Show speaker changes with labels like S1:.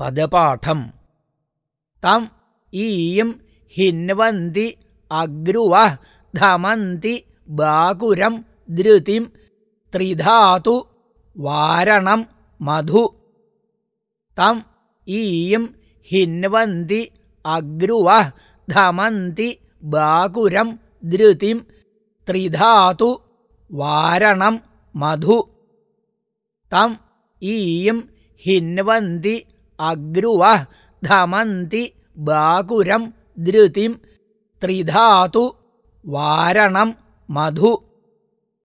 S1: പദപാഠം. തം ഈയും ഹിൻവന്തി അഗ്രുവ ധമന്തി ബാകുരം ധൃതിം ത്രിധാതു വാരണം മധു. തം ഈയും ഹിൻവന്തി അഗ്രുവ ധമന്തി ബാകുരം ധൃതിം ത്രിധാതു വാരണം മധു. തം ഈയും ഹിന്വന്തി അഗ്രുവ ധമന്തി ബാകുരം ധൃതിം ത്രിധാതു വാരണം മധു